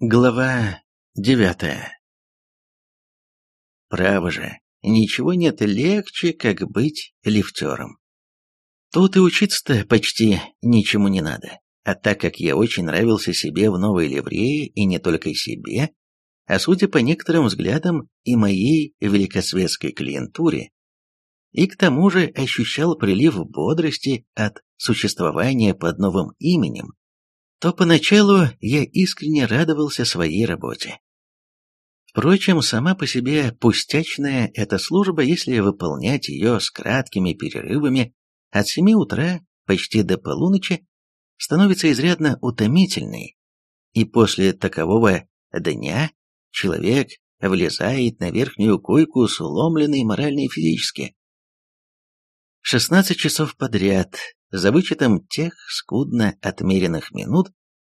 Глава девятая Право же, ничего нет легче, как быть лифтером. Тут и учиться-то почти ничему не надо. А так как я очень нравился себе в новой ливрее, и не только себе, а судя по некоторым взглядам и моей великосветской клиентуре, и к тому же ощущал прилив бодрости от существования под новым именем, то поначалу я искренне радовался своей работе. Впрочем, сама по себе пустячная эта служба, если выполнять ее с краткими перерывами от семи утра почти до полуночи, становится изрядно утомительной, и после такового дня человек влезает на верхнюю койку сломленный морально и физически. 16 часов подряд, за вычетом тех скудно отмеренных минут,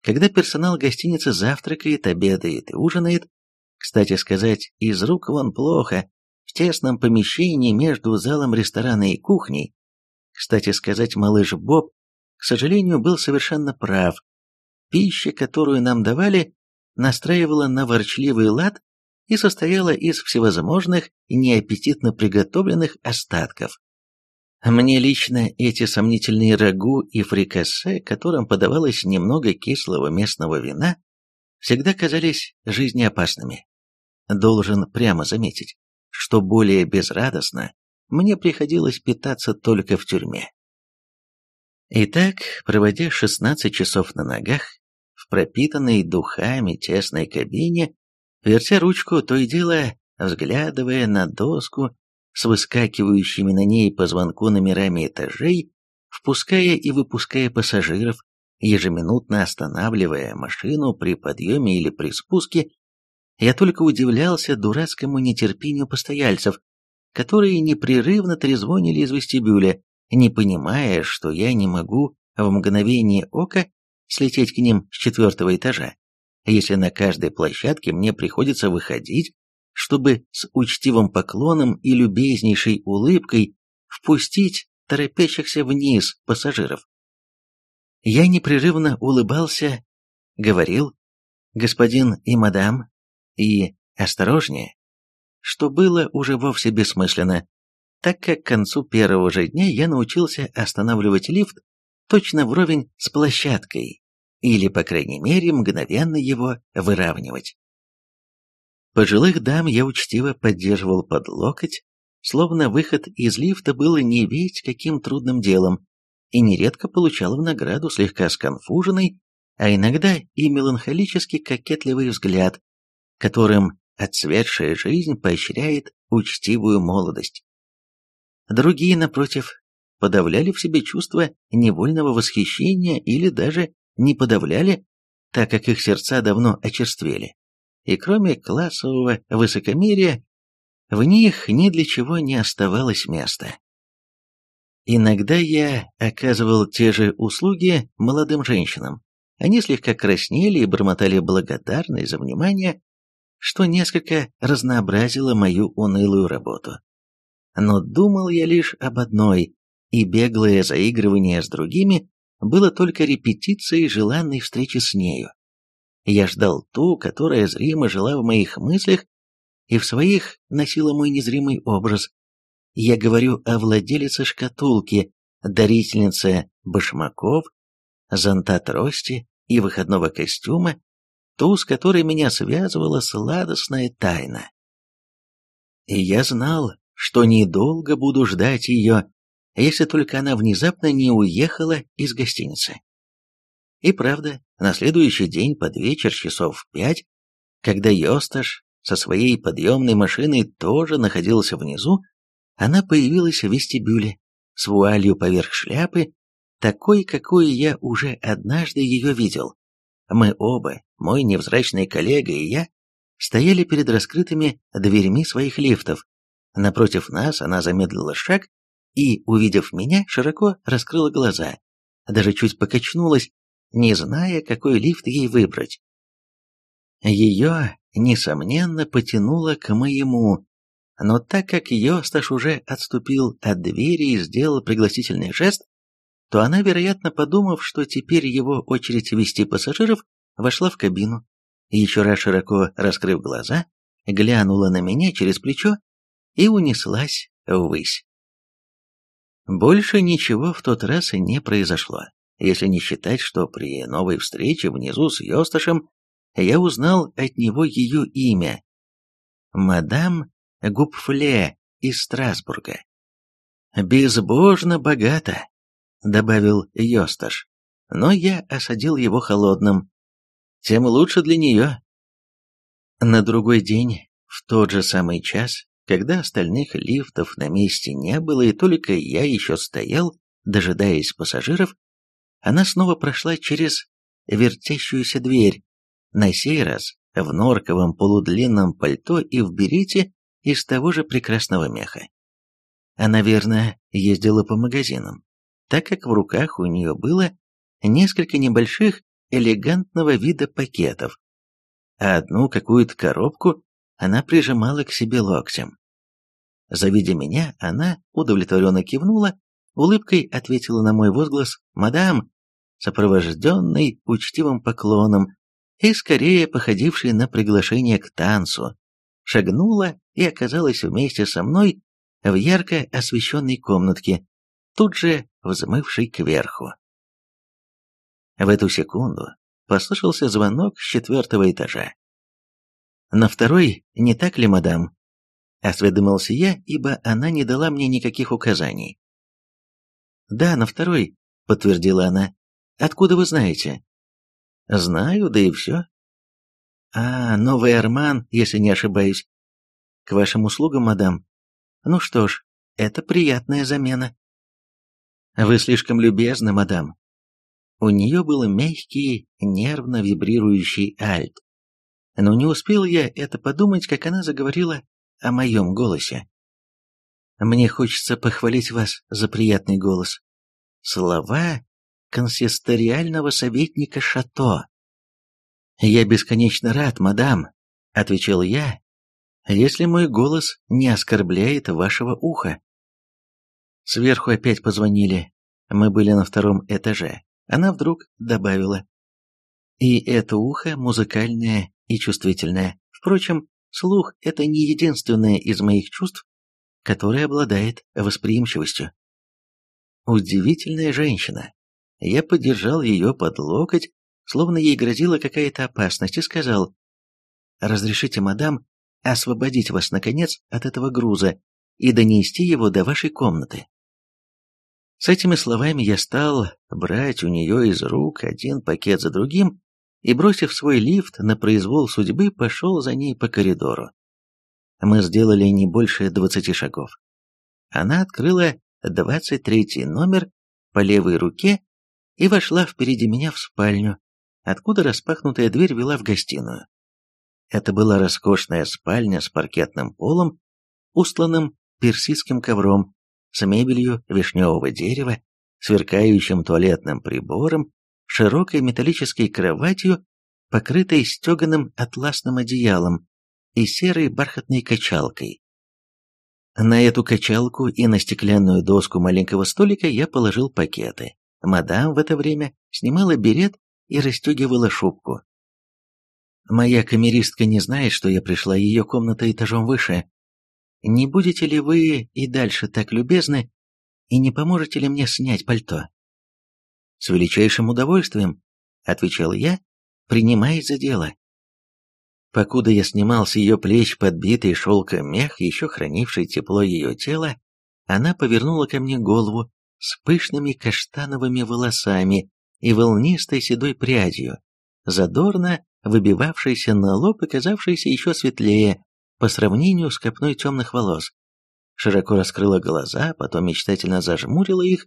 когда персонал гостиницы завтракает, обедает и ужинает, кстати сказать, из рук вон плохо, в тесном помещении между залом ресторана и кухней, кстати сказать, малыш Боб, к сожалению, был совершенно прав. Пища, которую нам давали, настраивала на ворчливый лад и состояла из всевозможных неаппетитно приготовленных остатков. Мне лично эти сомнительные рагу и фрикасе, которым подавалось немного кислого местного вина, всегда казались жизнеопасными. Должен прямо заметить, что более безрадостно мне приходилось питаться только в тюрьме. Итак, проводя 16 часов на ногах, в пропитанной духами тесной кабине, вертя ручку, то и дело взглядывая на доску с выскакивающими на ней по звонку номерами этажей, впуская и выпуская пассажиров, ежеминутно останавливая машину при подъеме или при спуске, я только удивлялся дурацкому нетерпению постояльцев, которые непрерывно трезвонили из вестибюля, не понимая, что я не могу в мгновение ока слететь к ним с четвертого этажа, если на каждой площадке мне приходится выходить чтобы с учтивым поклоном и любезнейшей улыбкой впустить торопящихся вниз пассажиров. Я непрерывно улыбался, говорил «господин и мадам» и «осторожнее», что было уже вовсе бессмысленно, так как к концу первого же дня я научился останавливать лифт точно вровень с площадкой, или, по крайней мере, мгновенно его выравнивать. Пожилых дам я учтиво поддерживал под локоть, словно выход из лифта был не ведь каким трудным делом, и нередко получал в награду слегка сконфуженный, а иногда и меланхолически кокетливый взгляд, которым отцветшая жизнь поощряет учтивую молодость. Другие, напротив, подавляли в себе чувство невольного восхищения или даже не подавляли, так как их сердца давно очерствели и кроме классового высокомерия, в них ни для чего не оставалось места. Иногда я оказывал те же услуги молодым женщинам. Они слегка краснели и бормотали благодарность за внимание, что несколько разнообразило мою унылую работу. Но думал я лишь об одной, и беглое заигрывание с другими было только репетицией желанной встречи с нею. Я ждал ту, которая зримо жила в моих мыслях и в своих носила мой незримый образ. Я говорю о владелице шкатулки, дарительнице башмаков, зонта трости и выходного костюма, ту, с которой меня связывала сладостная тайна. И я знал, что недолго буду ждать ее, если только она внезапно не уехала из гостиницы. И правда, на следующий день под вечер часов в пять, когда Йосташ со своей подъемной машиной тоже находился внизу, она появилась в вестибюле с вуалью поверх шляпы, такой, какой я уже однажды ее видел. Мы оба, мой невзрачный коллега и я, стояли перед раскрытыми дверьми своих лифтов. Напротив нас она замедлила шаг и, увидев меня, широко раскрыла глаза, даже чуть покачнулась, не зная, какой лифт ей выбрать. Ее, несомненно, потянуло к моему, но так как Йосташ уже отступил от двери и сделал пригласительный жест, то она, вероятно, подумав, что теперь его очередь вести пассажиров, вошла в кабину. еще раз широко раскрыв глаза, глянула на меня через плечо и унеслась ввысь. Больше ничего в тот раз и не произошло, если не считать, что при новой встрече внизу с Йосташем я узнал от него ее имя. Мадам Гупфле из Страсбурга. «Безбожно богато», — добавил Йосташ, но я осадил его холодным. «Тем лучше для нее». На другой день, в тот же самый час, когда остальных лифтов на месте не было и только я еще стоял, дожидаясь пассажиров, она снова прошла через вертящуюся дверь, на сей раз в норковом полудлинном пальто и в берете из того же прекрасного меха. Она, наверное, ездила по магазинам, так как в руках у нее было несколько небольших элегантного вида пакетов, а одну какую-то коробку она прижимала к себе локтем. Завидя меня, она удовлетворенно кивнула, улыбкой ответила на мой возглас «Мадам», сопровожденный учтивым поклоном и скорее походившей на приглашение к танцу, шагнула и оказалась вместе со мной в ярко освещенной комнатке, тут же взмывшей кверху. В эту секунду послышался звонок с четвертого этажа. «На второй, не так ли, мадам?» — осведомился я, ибо она не дала мне никаких указаний. «Да, на второй», — подтвердила она. «Откуда вы знаете?» «Знаю, да и все». «А, новый Арман, если не ошибаюсь. К вашим услугам, мадам. Ну что ж, это приятная замена». «Вы слишком любезны, мадам». У нее был мягкий, нервно вибрирующий альт. Но не успел я это подумать, как она заговорила о моем голосе. Мне хочется похвалить вас за приятный голос. Слова консисториального советника Шато. «Я бесконечно рад, мадам», — отвечал я, «если мой голос не оскорбляет вашего уха». Сверху опять позвонили. Мы были на втором этаже. Она вдруг добавила. «И это ухо музыкальное и чувствительное. Впрочем, слух – это не единственное из моих чувств, которое обладает восприимчивостью. Удивительная женщина. Я поддержал ее под локоть, словно ей грозила какая-то опасность, и сказал, «Разрешите, мадам, освободить вас, наконец, от этого груза и донести его до вашей комнаты». С этими словами я стал брать у нее из рук один пакет за другим и, бросив свой лифт на произвол судьбы, пошел за ней по коридору. Мы сделали не больше двадцати шагов. Она открыла двадцать третий номер по левой руке и вошла впереди меня в спальню, откуда распахнутая дверь вела в гостиную. Это была роскошная спальня с паркетным полом, устланным персидским ковром, с мебелью вишневого дерева, сверкающим туалетным прибором широкой металлической кроватью, покрытой стеганым атласным одеялом и серой бархатной качалкой. На эту качалку и на стеклянную доску маленького столика я положил пакеты. Мадам в это время снимала берет и расстегивала шубку. Моя камеристка не знает, что я пришла, ее комната этажом выше. Не будете ли вы и дальше так любезны, и не поможете ли мне снять пальто? «С величайшим удовольствием», — отвечал я, принимаясь за дело. Покуда я снимал с ее плеч подбитый шелком мех, еще хранивший тепло ее тела, она повернула ко мне голову с пышными каштановыми волосами и волнистой седой прядью, задорно выбивавшейся на лоб и казавшейся еще светлее по сравнению с копной темных волос. Широко раскрыла глаза, потом мечтательно зажмурила их,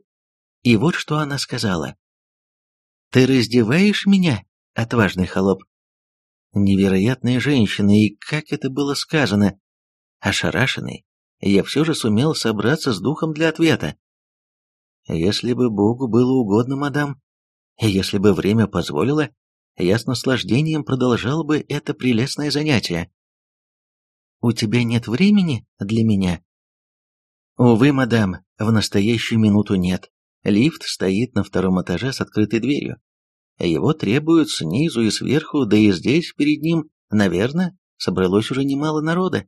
и вот что она сказала. «Ты раздеваешь меня, отважный холоп?» Невероятная женщина, и как это было сказано. Ошарашенный, я все же сумел собраться с духом для ответа. Если бы Богу было угодно, мадам, и если бы время позволило, я с наслаждением продолжал бы это прелестное занятие. У тебя нет времени для меня? Увы, мадам, в настоящую минуту нет. Лифт стоит на втором этаже с открытой дверью. Его требуют снизу и сверху, да и здесь перед ним, наверное, собралось уже немало народа.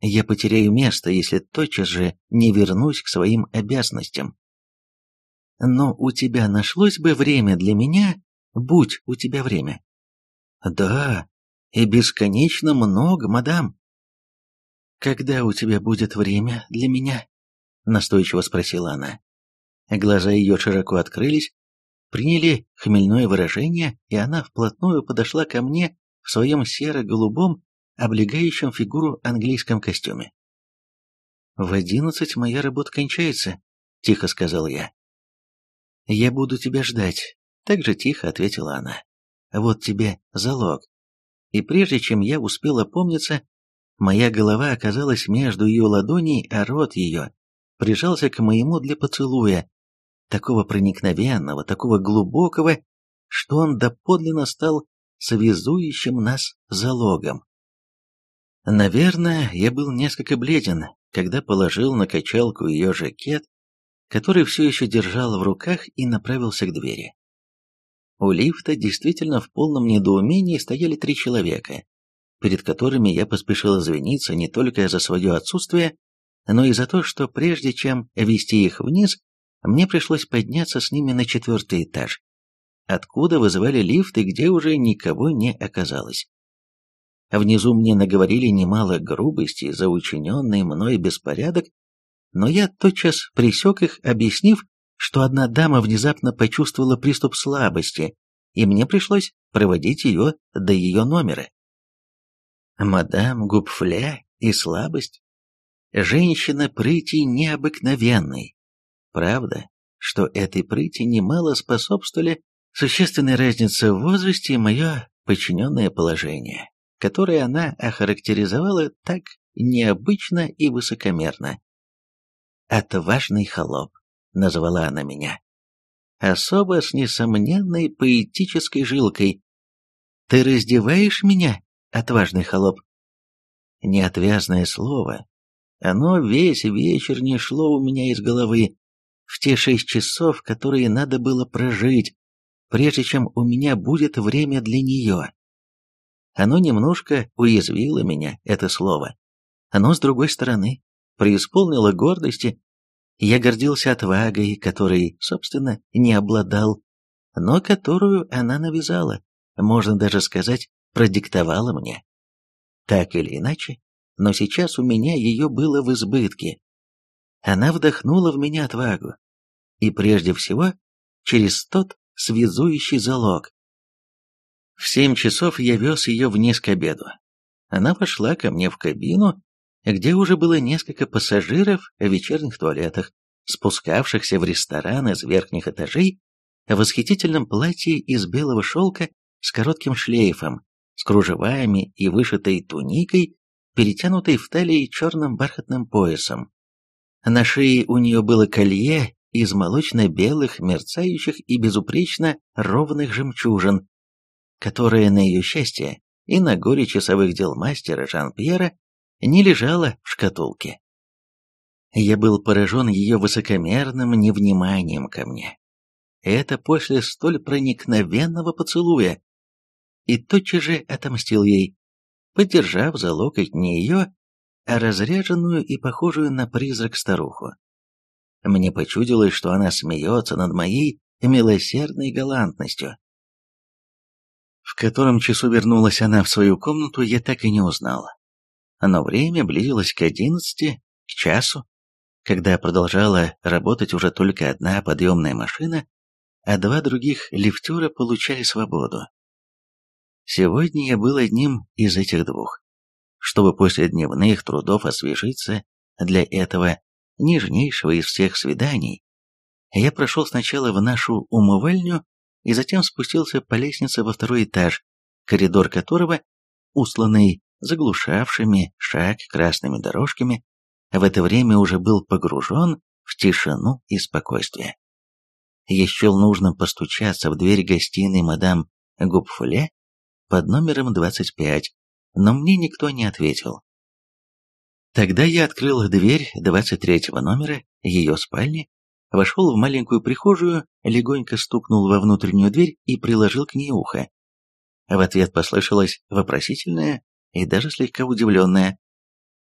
Я потеряю место, если тотчас же не вернусь к своим обязанностям. Но у тебя нашлось бы время для меня, будь у тебя время. Да, и бесконечно много, мадам. Когда у тебя будет время для меня? Настойчиво спросила она. Глаза ее широко открылись, приняли хмельное выражение, и она вплотную подошла ко мне в своем серо-голубом, облегающем фигуру английском костюме. «В одиннадцать моя работа кончается», — тихо сказал я. «Я буду тебя ждать», — так же тихо ответила она. «Вот тебе залог». И прежде чем я успел опомниться, моя голова оказалась между ее ладоней, а рот ее прижался к моему для поцелуя, такого проникновенного, такого глубокого, что он доподлинно стал связующим нас залогом. Наверное, я был несколько бледен, когда положил на качалку ее жакет, который все еще держал в руках и направился к двери. У лифта действительно в полном недоумении стояли три человека, перед которыми я поспешил извиниться не только за свое отсутствие, но и за то, что прежде чем вести их вниз, мне пришлось подняться с ними на четвертый этаж, откуда вызывали лифт и где уже никого не оказалось. Внизу мне наговорили немало грубостей за учиненный мной беспорядок но я тотчас присек их, объяснив, что одна дама внезапно почувствовала приступ слабости, и мне пришлось проводить ее до ее номера. Мадам Гупфля и слабость. Женщина прыти необыкновенной. Правда, что этой прыти немало способствовали существенной разнице в возрасте и мое подчиненное положение, которое она охарактеризовала так необычно и высокомерно. «Отважный холоп», — назвала она меня. Особо с несомненной поэтической жилкой. «Ты раздеваешь меня, отважный холоп?» Неотвязное слово. Оно весь вечер не шло у меня из головы. В те шесть часов, которые надо было прожить, прежде чем у меня будет время для нее. Оно немножко уязвило меня, это слово. Оно, с другой стороны, преисполнила гордости. Я гордился отвагой, которой, собственно, не обладал, но которую она навязала, можно даже сказать, продиктовала мне. Так или иначе, но сейчас у меня ее было в избытке. Она вдохнула в меня отвагу, и прежде всего через тот связующий залог. В семь часов я вез ее вниз к обеду. Она пошла ко мне в кабину где уже было несколько пассажиров в вечерних туалетах, спускавшихся в ресторан из верхних этажей в восхитительном платье из белого шелка с коротким шлейфом, с кружевами и вышитой туникой, перетянутой в талии черным бархатным поясом. На шее у нее было колье из молочно-белых, мерцающих и безупречно ровных жемчужин, которое, на ее счастье, и на горе часовых дел мастера Жан-Пьера не лежала в шкатулке. Я был поражен ее высокомерным невниманием ко мне. Это после столь проникновенного поцелуя. И тотчас же отомстил ей, поддержав за локоть не ее, а разряженную и похожую на призрак старуху. Мне почудилось, что она смеется над моей милосердной галантностью. В котором часу вернулась она в свою комнату, я так и не узнала но время близилось к одиннадцати, к часу, когда продолжала работать уже только одна подъемная машина, а два других лифтера получали свободу. Сегодня я был одним из этих двух. Чтобы после дневных трудов освежиться для этого нежнейшего из всех свиданий, я прошел сначала в нашу умывальню и затем спустился по лестнице во второй этаж, коридор которого, усланный заглушавшими шаг красными дорожками, в это время уже был погружен в тишину и спокойствие. Я счел нужным постучаться в дверь гостиной мадам Губфуле под номером 25, но мне никто не ответил. Тогда я открыл дверь 23 номера ее спальни вошел в маленькую прихожую, легонько стукнул во внутреннюю дверь и приложил к ней ухо. В ответ послышалось вопросительное и даже слегка удивленное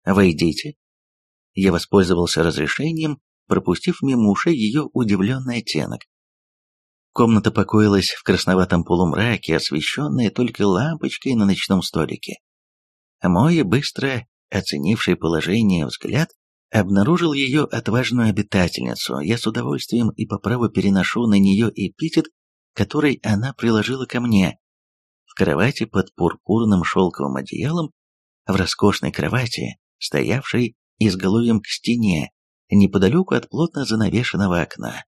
«Войдите». Я воспользовался разрешением, пропустив мимо ушей ее удивленный оттенок. Комната покоилась в красноватом полумраке, освещенная только лампочкой на ночном столике. Мой быстро оценивший положение взгляд обнаружил ее отважную обитательницу. Я с удовольствием и по праву переношу на нее эпитет, который она приложила ко мне. Кровати под пурпурным шелковым одеялом, в роскошной кровати, стоявшей изголовьем к стене, неподалеку от плотно занавешенного окна.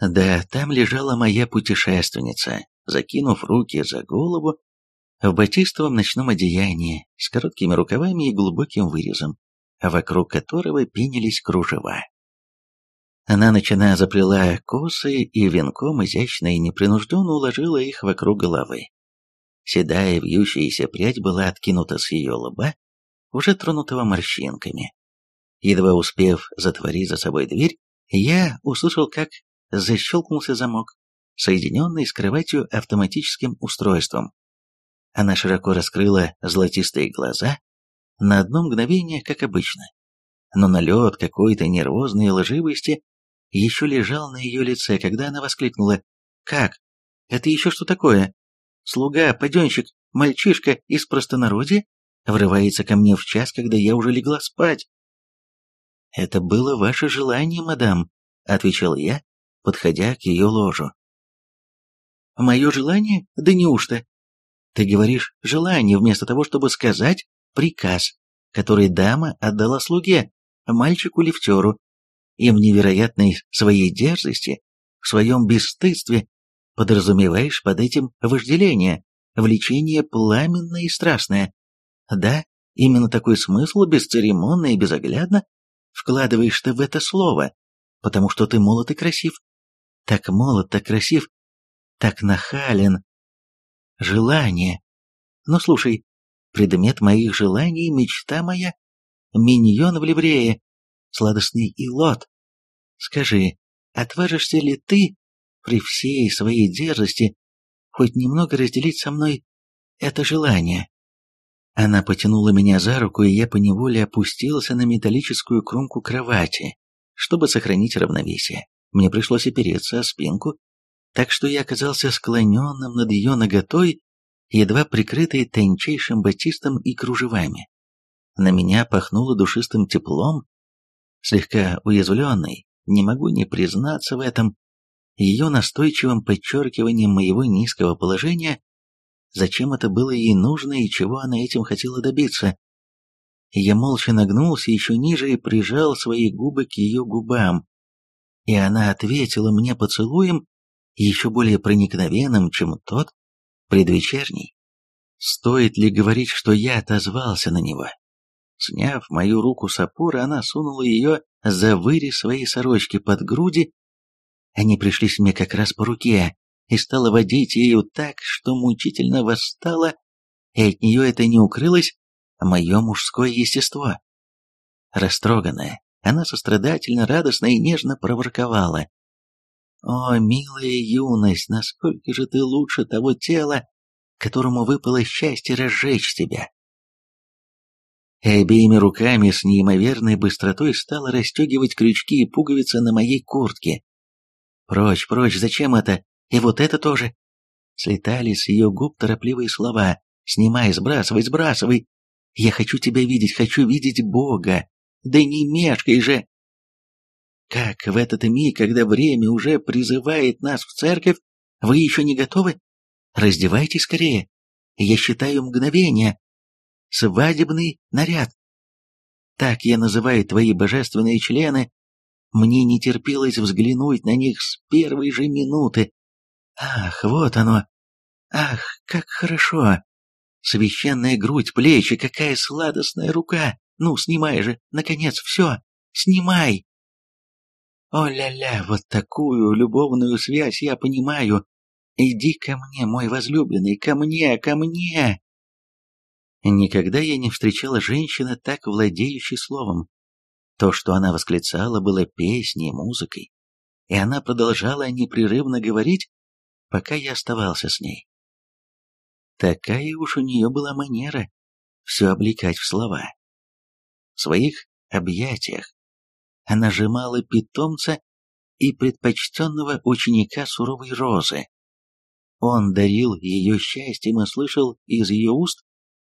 Да, там лежала моя путешественница, закинув руки за голову, в батистовом ночном одеянии, с короткими рукавами и глубоким вырезом, вокруг которого пенились кружева. Она начиная заплела косы и венком изящно и непринужденно уложила их вокруг головы. Седая вьющаяся прядь была откинута с ее лба, уже тронутого морщинками. Едва успев затворить за собой дверь, я услышал, как защелкнулся замок, соединенный с кроватью автоматическим устройством. Она широко раскрыла золотистые глаза, на одно мгновение, как обычно. Но налет какой-то нервозной лживости еще лежал на ее лице, когда она воскликнула «Как? Это еще что такое? Слуга, паденщик, мальчишка из простонародья врывается ко мне в час, когда я уже легла спать?» «Это было ваше желание, мадам», — отвечал я, подходя к ее ложу. «Мое желание? Да неужто? Ты говоришь «желание» вместо того, чтобы сказать «приказ», который дама отдала слуге, мальчику-лифтеру, и в невероятной своей дерзости, в своем бесстыдстве подразумеваешь под этим вожделение, влечение пламенное и страстное. Да, именно такой смысл бесцеремонно и безоглядно вкладываешь ты в это слово, потому что ты молод и красив. Так молод, так красив, так нахален. Желание. Но слушай, предмет моих желаний, мечта моя, миньон в ливрее, сладостный илот. Скажи, отважишься ли ты, при всей своей дерзости, хоть немного разделить со мной это желание?» Она потянула меня за руку, и я поневоле опустился на металлическую кромку кровати, чтобы сохранить равновесие. Мне пришлось опереться о спинку, так что я оказался склоненным над ее ноготой, едва прикрытой тончайшим батистом и кружевами. На меня пахнуло душистым теплом, слегка уязвленный, не могу не признаться в этом, ее настойчивым подчеркиванием моего низкого положения зачем это было ей нужно и чего она этим хотела добиться. Я молча нагнулся еще ниже и прижал свои губы к ее губам, и она ответила мне поцелуем, еще более проникновенным, чем тот предвечерний. Стоит ли говорить, что я отозвался на него? Сняв мою руку с опоры, она сунула ее за вырез своей сорочки под груди. Они пришлись мне как раз по руке, и стала водить ею так, что мучительно восстала, и от нее это не укрылось, мое мужское естество. Растроганная, она сострадательно, радостно и нежно проворковала. «О, милая юность, насколько же ты лучше того тела, которому выпало счастье разжечь тебя!» И обеими руками с неимоверной быстротой стала расстегивать крючки и пуговицы на моей куртке. «Прочь, прочь, зачем это? И вот это тоже. Слетали с ее губ торопливые слова. «Снимай, сбрасывай, сбрасывай! Я хочу тебя видеть, хочу видеть Бога! Да не мешкай же!» Как в этот миг, когда время уже призывает нас в церковь, вы еще не готовы? Раздевайтесь скорее. Я считаю мгновение. Свадебный наряд. Так я называю твои божественные члены. Мне не терпелось взглянуть на них с первой же минуты, Ах, вот оно! Ах, как хорошо! Священная грудь, плечи, какая сладостная рука! Ну, снимай же, наконец, все! Снимай! О-ля-ля, вот такую любовную связь я понимаю! Иди ко мне, мой возлюбленный, ко мне, ко мне!» Никогда я не встречала женщины, так владеющей словом. То, что она восклицала, было песней, музыкой, и она продолжала непрерывно говорить, пока я оставался с ней. Такая уж у нее была манера все облекать в слова. В своих объятиях она сжимала питомца и предпочтенного ученика суровой розы. Он дарил ее счастьем и слышал из ее уст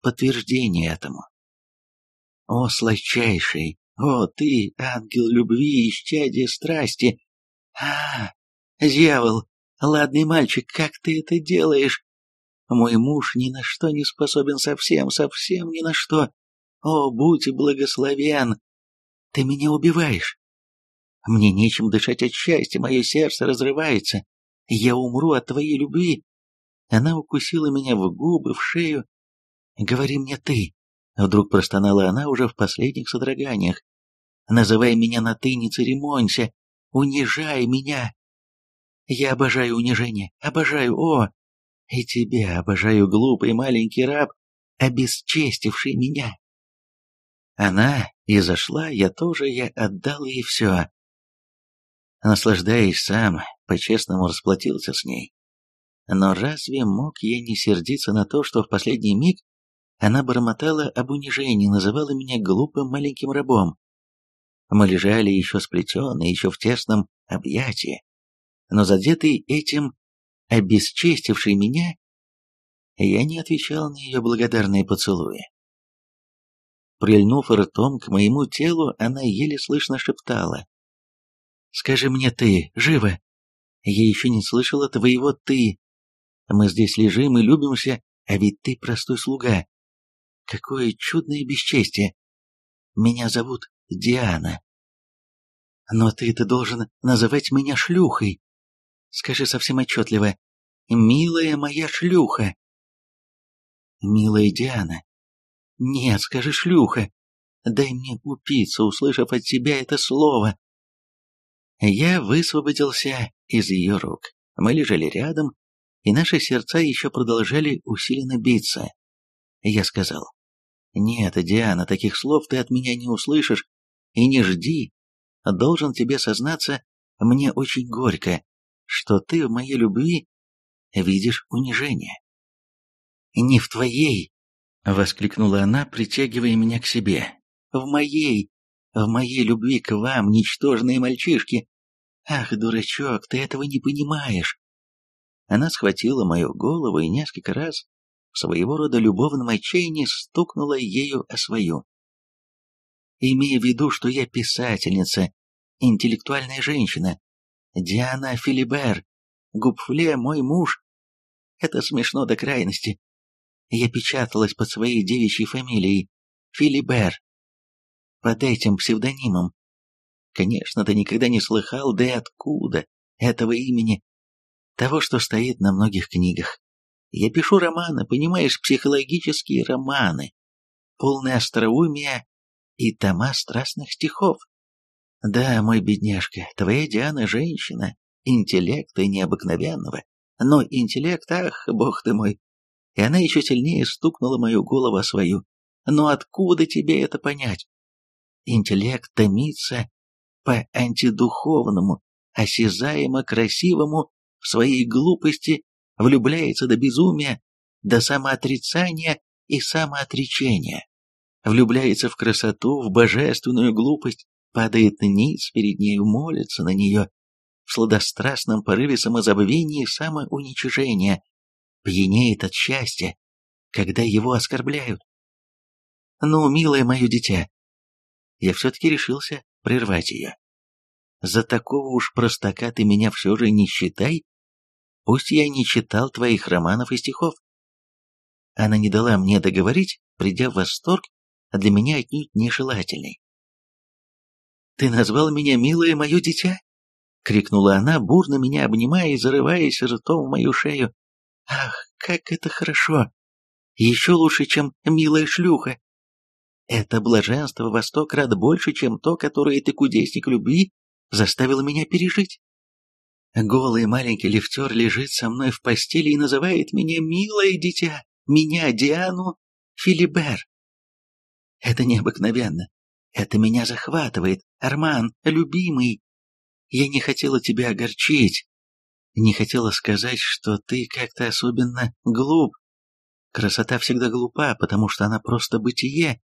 подтверждение этому. «О, сладчайший! О, ты, ангел любви и исчадие страсти! А, дьявол! Ладный мальчик, как ты это делаешь? Мой муж ни на что не способен совсем, совсем ни на что. О, будь благословен! Ты меня убиваешь. Мне нечем дышать от счастья, мое сердце разрывается. Я умру от твоей любви. Она укусила меня в губы, в шею. Говори мне ты. Вдруг простонала она уже в последних содроганиях. Называй меня на «ты», не церемонься. Унижай меня. Я обожаю унижение, обожаю, о! И тебя обожаю, глупый маленький раб, обесчестивший меня. Она и зашла, я тоже, я отдал ей все. Наслаждаясь сам, по-честному расплатился с ней. Но разве мог я не сердиться на то, что в последний миг она бормотала об унижении, называла меня глупым маленьким рабом? Мы лежали еще сплетенные, еще в тесном объятии, но задетый этим, обесчестивший меня, я не отвечал на ее благодарные поцелуи. Прильнув ртом к моему телу, она еле слышно шептала. Скажи мне ты, живо. Я еще не слышала твоего «ты». Мы здесь лежим и любимся, а ведь ты простой слуга. Какое чудное бесчестие. Меня зовут Диана. Но ты-то должен называть меня шлюхой. Скажи совсем отчетливо. Милая моя шлюха. Милая Диана. Нет, скажи шлюха. Дай мне упиться, услышав от тебя это слово. Я высвободился из ее рук. Мы лежали рядом, и наши сердца еще продолжали усиленно биться. Я сказал, «Нет, Диана, таких слов ты от меня не услышишь, и не жди. Должен тебе сознаться, мне очень горько, что ты в моей любви видишь унижение». «Не в твоей!» — воскликнула она, притягивая меня к себе. «В моей! В моей любви к вам, ничтожные мальчишки! Ах, дурачок, ты этого не понимаешь!» Она схватила мою голову и несколько раз в своего рода любовном отчаянии стукнула ею о свою. «Имея в виду, что я писательница, интеллектуальная женщина, Диана Филибер, Гупфле мой муж. Это смешно до крайности. Я печаталась под своей девичьей фамилией, Филибер под этим псевдонимом. Конечно, ты никогда не слыхал, да и откуда этого имени, того, что стоит на многих книгах. Я пишу романы, понимаешь, психологические романы, полные остроумия и тома страстных стихов. Да, мой бедняжка, твоя Диана женщина, интеллекта необыкновенного, но интеллект, ах, бог ты мой. И она еще сильнее стукнула мою голову о свою. Но откуда тебе это понять? Интеллект томится по антидуховному, осязаемо красивому в своей глупости, влюбляется до безумия, до самоотрицания и самоотречения, влюбляется в красоту, в божественную глупость, падает ниц перед нею, молится на нее, в сладострастном порыве самозабвения и самоуничижения, пьянеет от счастья, когда его оскорбляют. Ну, милое мое дитя, я все-таки решился прервать ее. За такого уж простака ты меня все же не считай, пусть я не читал твоих романов и стихов. Она не дала мне договорить, придя в восторг, для меня отнюдь нежелательный. «Ты назвал меня милое мое дитя?» — крикнула она, бурно меня обнимая и зарываясь ртом в мою шею. «Ах, как это хорошо! Еще лучше, чем милая шлюха!» Это блаженство во сто крат больше, чем то, которое ты, кудесник любви, заставил меня пережить. Голый маленький лифтер лежит со мной в постели и называет меня «милое дитя», меня, Диану, Филибер. Это необыкновенно. Это меня захватывает, Арман, любимый. Я не хотела тебя огорчить, не хотела сказать, что ты как-то особенно глуп. Красота всегда глупа, потому что она просто бытие,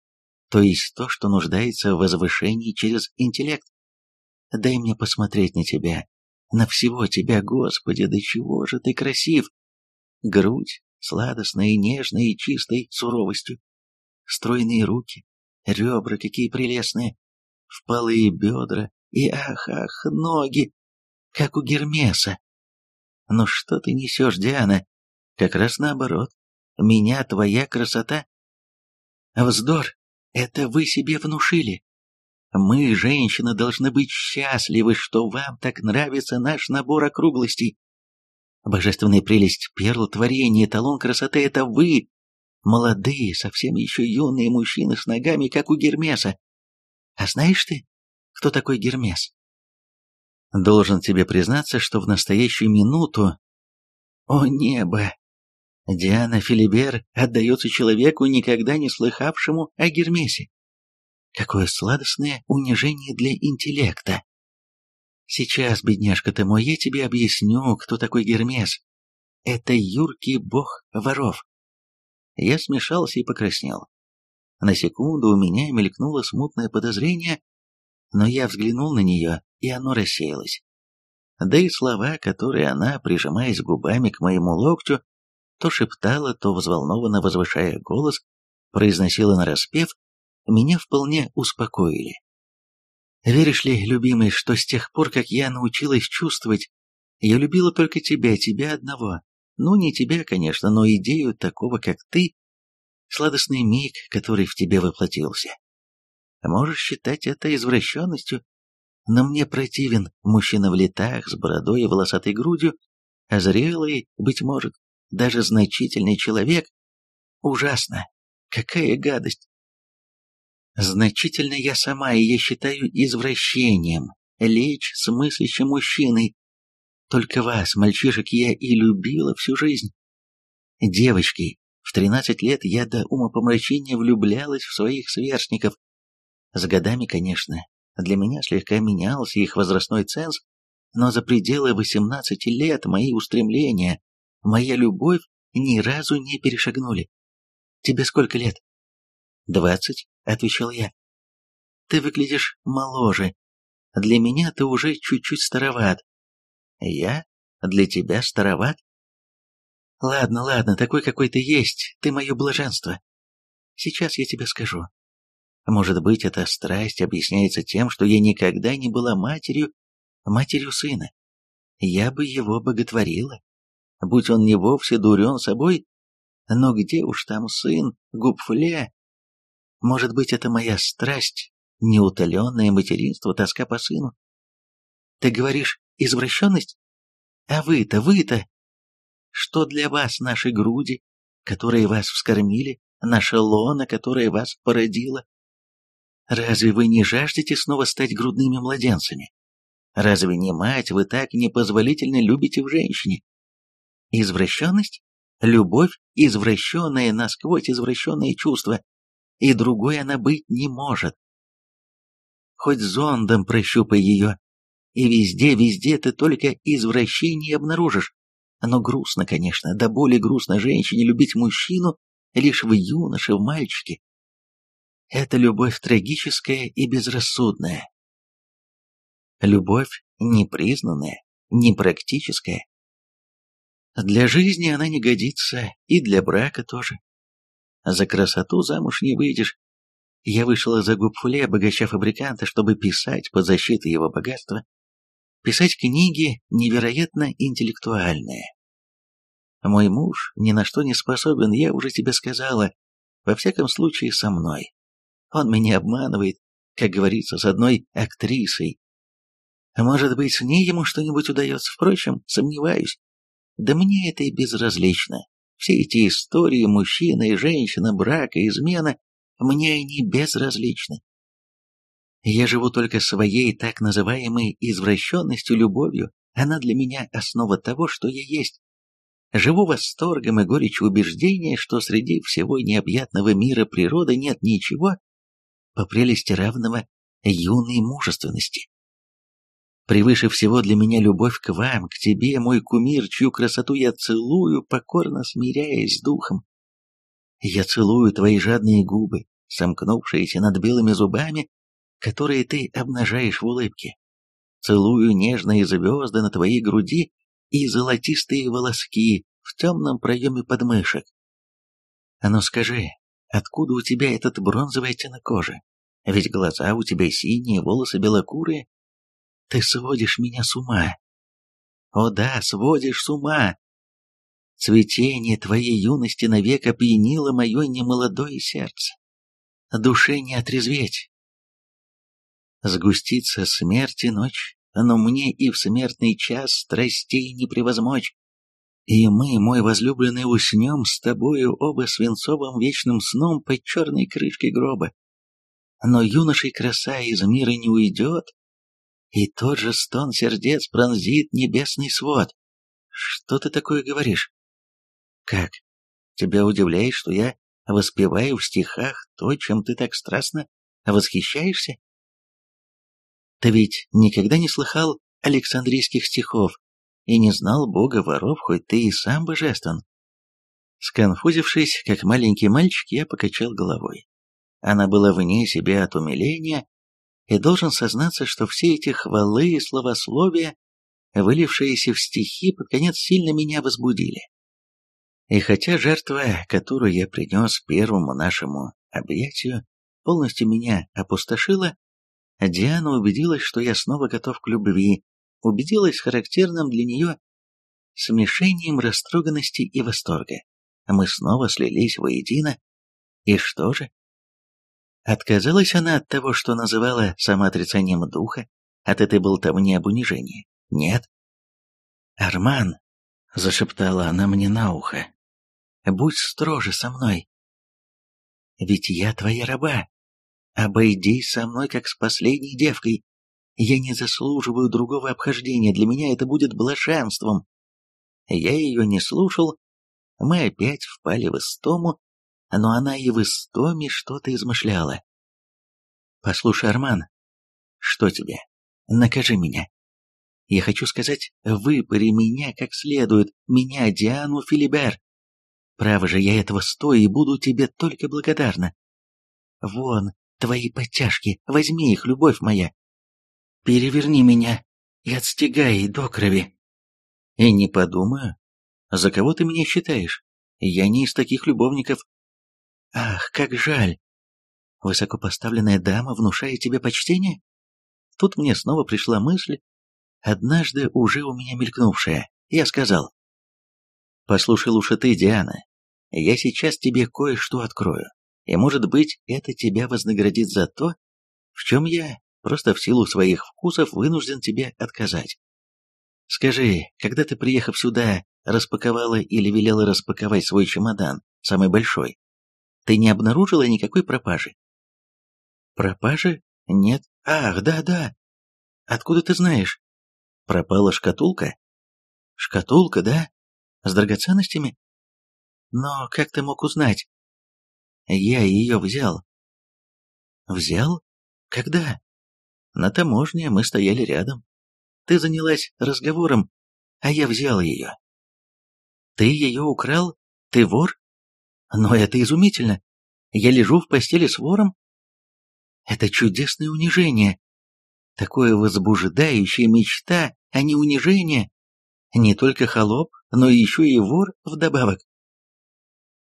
то есть то, что нуждается в возвышении через интеллект. Дай мне посмотреть на тебя, на всего тебя, Господи, до чего же ты красив! Грудь, сладостная нежная и чистой суровостью, стройные руки, ребра какие прелестные, впалые бедра и ах-ах, ноги, как у Гермеса. Ну что ты несешь, Диана? Как раз наоборот. Меня твоя красота. Вздор, это вы себе внушили. Мы, женщины, должны быть счастливы, что вам так нравится наш набор округлостей. Божественная прелесть перл творения, талон красоты — это вы, молодые, совсем еще юные мужчины с ногами, как у Гермеса. А знаешь ты, кто такой Гермес? Должен тебе признаться, что в настоящую минуту... О небо! Диана Филибер отдается человеку, никогда не слыхавшему о Гермесе. Какое сладостное унижение для интеллекта. Сейчас, бедняжка ты мой, я тебе объясню, кто такой Гермес. Это юркий бог воров. Я смешался и покраснел. На секунду у меня мелькнуло смутное подозрение, но я взглянул на нее, и оно рассеялось. Да и слова, которые она, прижимаясь губами к моему локтю, то шептала, то взволнованно возвышая голос, произносила нараспев, меня вполне успокоили. Веришь ли, любимый, что с тех пор, как я научилась чувствовать, я любила только тебя, тебя одного. Ну, не тебя, конечно, но идею такого, как ты, сладостный миг, который в тебе воплотился. Можешь считать это извращенностью, но мне противен мужчина в летах, с бородой и волосатой грудью, а зрелый, быть может, даже значительный человек. Ужасно! Какая гадость! Значительно я сама, я считаю извращением лечь с мыслящим мужчиной. Только вас, мальчишек, я и любила всю жизнь. Девочки, в тринадцать лет я до умопомрачения влюблялась в своих сверстников. С годами, конечно, для меня слегка менялся их возрастной ценз, но за пределы восемнадцати лет мои устремления, моя любовь ни разу не перешагнули. Тебе сколько лет? «Двадцать», — отвечал я. «Ты выглядишь моложе. Для меня ты уже чуть-чуть староват. Я? Для тебя староват? Ладно, ладно, такой какой ты есть, ты мое блаженство. Сейчас я тебе скажу. Может быть, эта страсть объясняется тем, что я никогда не была матерью, матерью сына. Я бы его боготворила. Будь он не вовсе дурен собой, но где уж там сын, Губфле, может быть, это моя страсть, неутоленное материнство, тоска по сыну? Ты говоришь, извращенность? А вы-то, вы-то? Что для вас наши груди, которые вас вскормили, наша лона, которая вас породила? Разве вы не жаждете снова стать грудными младенцами? Разве не мать вы так непозволительно любите в женщине? Извращенность? Любовь, извращенное, насквозь извращенное чувство, и другой она быть не может. Хоть зондом прощупай ее, и везде, везде ты только извращение обнаружишь. Но грустно, конечно, да более грустно женщине любить мужчину лишь в юноше, в мальчике. Это любовь трагическая и безрассудная. Любовь непризнанная, непрактическая. Для жизни она не годится, и для брака тоже. За красоту замуж не выйдешь. Я вышла за Губфуле, обогаща фабриканта, чтобы писать под защитой его богатства. Писать книги невероятно интеллектуальные. Мой муж ни на что не способен, я уже тебе сказала, во всяком случае со мной. Он меня обманывает, как говорится, с одной актрисой. Может быть, с ней ему что-нибудь удается, впрочем, сомневаюсь. Да мне это и безразлично. Все эти истории мужчина и женщина, брака, измена, мне они безразличны. Я живу только своей так называемой извращенностью, любовью. Она для меня основа того, что я есть. Живу восторгом и горечью убеждения, что среди всего необъятного мира природы нет ничего по прелести равного юной мужественности. Превыше всего для меня любовь к вам, к тебе, мой кумир, чью красоту я целую, покорно смиряясь с духом. Я целую твои жадные губы, сомкнувшиеся над белыми зубами, которые ты обнажаешь в улыбке. Целую нежные звезды на твоей груди и золотистые волоски в темном проеме подмышек. А ну скажи, откуда у тебя этот бронзовый оттенок кожи? Ведь глаза у тебя синие, волосы белокурые. Ты сводишь меня с ума. О да, сводишь с ума. Цветение твоей юности навек опьянило мое немолодое сердце. Душе не отрезветь. Сгустится смерти ночь, но мне и в смертный час страстей не превозмочь. И мы, мой возлюбленный, уснем с тобою оба свинцовым вечным сном под черной крышкой гроба. Но юношей краса из мира не уйдет, и тот же стон сердец пронзит небесный свод. Что ты такое говоришь? Как? Тебя удивляет, что я воспеваю в стихах то, чем ты так страстно восхищаешься? Ты ведь никогда не слыхал Александрийских стихов и не знал бога воров, хоть ты и сам божествен. Сконфузившись, как маленький мальчик, я покачал головой. Она была вне себя от умиления, и должен сознаться, что все эти хвалы и словословия, вылившиеся в стихи, под конец сильно меня возбудили. И хотя жертва, которую я принес первому нашему объятию, полностью меня опустошила, Диана убедилась, что я снова готов к любви, убедилась характерным для нее смешением растроганности и восторга. Мы снова слились воедино. И что же? Отказалась она от того, что называла самоотрицанием духа, от этой болтовни об унижении? Нет. «Арман», — зашептала она мне на ухо, Будь строже со мной. Ведь я твоя раба. Обойдись со мной, как с последней девкой. Я не заслуживаю другого обхождения, для меня это будет блаженством. Я ее не слушал, мы опять впали в истому, но она и в истоме что-то измышляла. Послушай, Арман, что тебе? Накажи меня. Я хочу сказать, выпари меня как следует, меня, Диану Филибер. Право же, я этого стою и буду тебе только благодарна. Вон, твои подтяжки, возьми их, любовь моя. Переверни меня и отстегай до крови. И не подумаю. За кого ты меня считаешь? Я не из таких любовников. Ах, как жаль. Высокопоставленная дама внушает тебе почтение? Тут мне снова пришла мысль, однажды уже у меня мелькнувшая. Я сказал, Послушай лучше ты, Диана. Я сейчас тебе кое-что открою, и, может быть, это тебя вознаградит за то, в чем я, просто в силу своих вкусов, вынужден тебе отказать. Скажи, когда ты, приехав сюда, распаковала или велела распаковать свой чемодан, самый большой, ты не обнаружила никакой пропажи? Пропажи? Нет. Ах, да-да. Откуда ты знаешь? Пропала шкатулка? Шкатулка, да? С драгоценностями? Но как ты мог узнать? Я ее взял. Взял? Когда? На таможне мы стояли рядом. Ты занялась разговором, а я взял ее. Ты ее украл? Ты вор? Но это изумительно. Я лежу в постели с вором? Это чудесное унижение. Такое возбуждающая мечта, а не унижение. Не только холоп, но еще и вор вдобавок.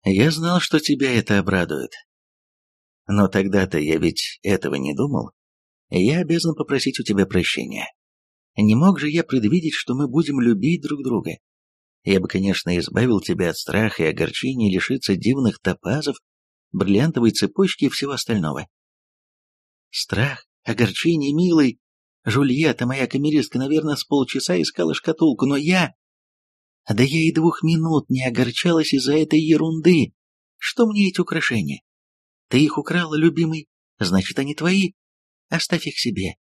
Я знал, что тебя это обрадует. Но тогда-то я ведь этого не думал. Я обязан попросить у тебя прощения. Не мог же я предвидеть, что мы будем любить друг друга. Я бы, конечно, избавил тебя от страха и огорчения лишиться дивных топазов, бриллиантовой цепочки и всего остального. Страх, огорчение, милый. Жульетта, моя камеристка, наверное, с полчаса искала шкатулку, но я... Да я и двух минут не огорчалась из-за этой ерунды. Что мне эти украшения? Ты их украла, любимый, значит, они твои. Оставь их себе.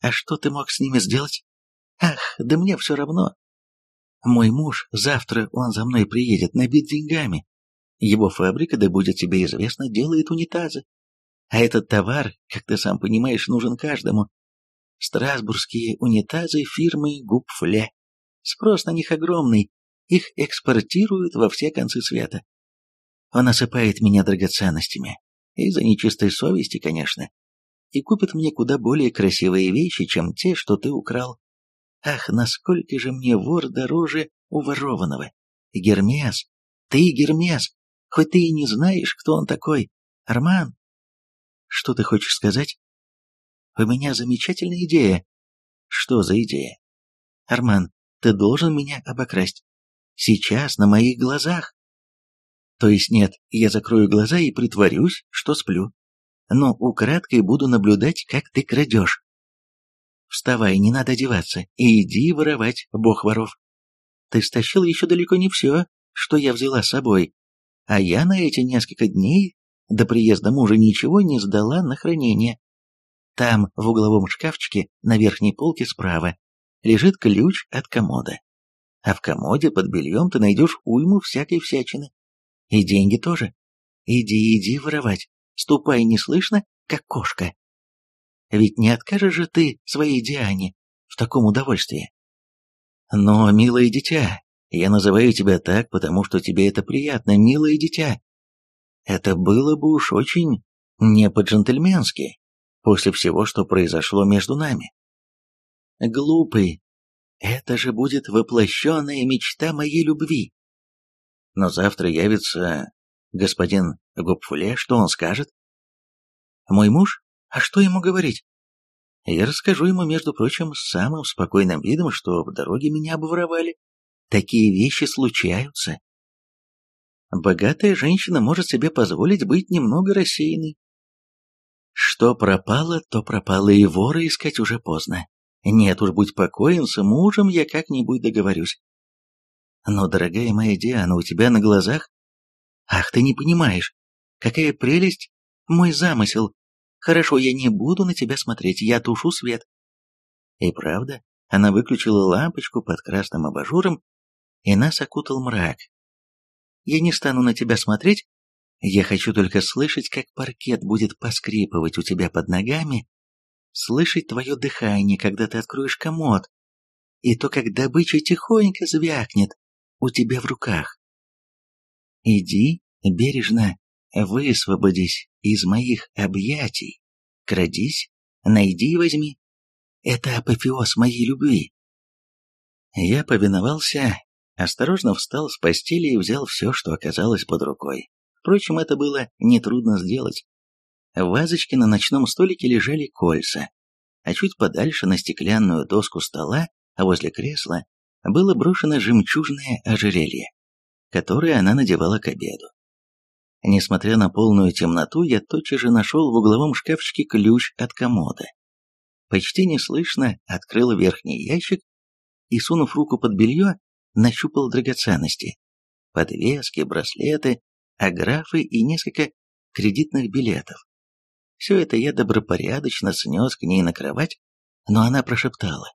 А что ты мог с ними сделать? Ах, да мне все равно. Мой муж, завтра он за мной приедет, набит деньгами. Его фабрика, да будет тебе известно, делает унитазы. А этот товар, как ты сам понимаешь, нужен каждому. Страсбургские унитазы фирмы Гупфле. Спрос на них огромный, их экспортируют во все концы света. Он осыпает меня драгоценностями, из-за нечистой совести, конечно, и купит мне куда более красивые вещи, чем те, что ты украл. Ах, насколько же мне вор дороже уворованного. Гермес, ты Гермес, хоть ты и не знаешь, кто он такой. Арман, что ты хочешь сказать? У меня замечательная идея. Что за идея? Арман, ты должен меня обокрасть. Сейчас, на моих глазах. То есть нет, я закрою глаза и притворюсь, что сплю. Но украдкой буду наблюдать, как ты крадешь. Вставай, не надо одеваться, и иди воровать, бог воров. Ты стащил еще далеко не все, что я взяла с собой, а я на эти несколько дней до приезда мужа ничего не сдала на хранение. Там, в угловом шкафчике, на верхней полке справа, лежит ключ от комода. А в комоде под бельем ты найдешь уйму всякой всячины. И деньги тоже. Иди, иди воровать. Ступай неслышно, как кошка. Ведь не откажешь же ты своей Диане в таком удовольствии. Но, милое дитя, я называю тебя так, потому что тебе это приятно, милое дитя. Это было бы уж очень не по-джентльменски, после всего, что произошло между нами. Глупый, это же будет воплощенная мечта моей любви. Но завтра явится господин Гупфуле, что он скажет? Мой муж? А что ему говорить? Я расскажу ему, между прочим, с самым спокойным видом, что в дороге меня обворовали. Такие вещи случаются. Богатая женщина может себе позволить быть немного рассеянной. Что пропало, то пропало, и вора искать уже поздно. Нет уж, будь покоен, с мужем я как-нибудь договорюсь. Но, дорогая моя Диана, у тебя на глазах... Ах, ты не понимаешь, какая прелесть мой замысел. Хорошо, я не буду на тебя смотреть, я тушу свет. И правда, она выключила лампочку под красным абажуром, и нас окутал мрак. Я не стану на тебя смотреть, я хочу только слышать, как паркет будет поскрипывать у тебя под ногами, слышать твое дыхание, когда ты откроешь комод, и то, как добыча тихонько звякнет у тебя в руках. Иди бережно, высвободись из моих объятий, крадись, найди и возьми. Это апофеоз моей любви. Я повиновался, осторожно встал с постели и взял все, что оказалось под рукой. Впрочем, это было нетрудно сделать. В вазочке на ночном столике лежали кольца, а чуть подальше на стеклянную доску стола, а возле кресла, было брошено жемчужное ожерелье, которое она надевала к обеду. Несмотря на полную темноту, я тотчас же нашел в угловом шкафчике ключ от комода. Почти неслышно открыл верхний ящик и, сунув руку под белье, нащупал драгоценности. Подвески, браслеты, аграфы и несколько кредитных билетов. Все это я добропорядочно снес к ней на кровать, но она прошептала.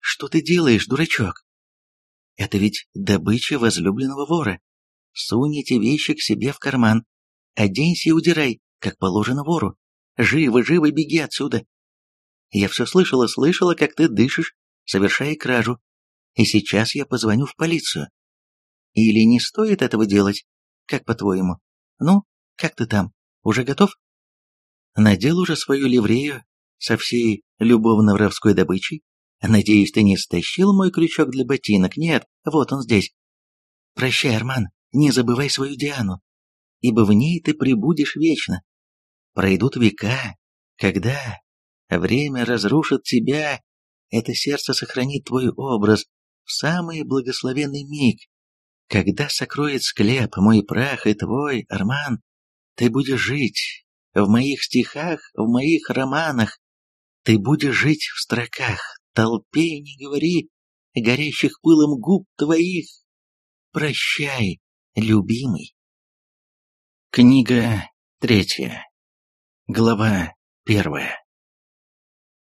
«Что ты делаешь, дурачок? Это ведь добыча возлюбленного вора. Сунь эти вещи к себе в карман. Оденься и удирай, как положено вору. Живо, живо беги отсюда. Я все слышала, слышала, как ты дышишь, совершая кражу. И сейчас я позвоню в полицию. Или не стоит этого делать, как по-твоему? Ну, как ты там, уже готов? Надел уже свою ливрею со всей любовно-воровской добычей? Надеюсь, ты не стащил мой крючок для ботинок? Нет, вот он здесь. Прощай, Арман, не забывай свою Диану, ибо в ней ты пребудешь вечно. Пройдут века, когда время разрушит тебя, это сердце сохранит твой образ в самый благословенный миг. Когда сокроет склеп мой прах и твой, Арман, ты будешь жить, в моих стихах, в моих романах. Ты будешь жить в строках, толпе не говори, горящих пылом губ твоих. Прощай, любимый. Книга третья. Глава первая.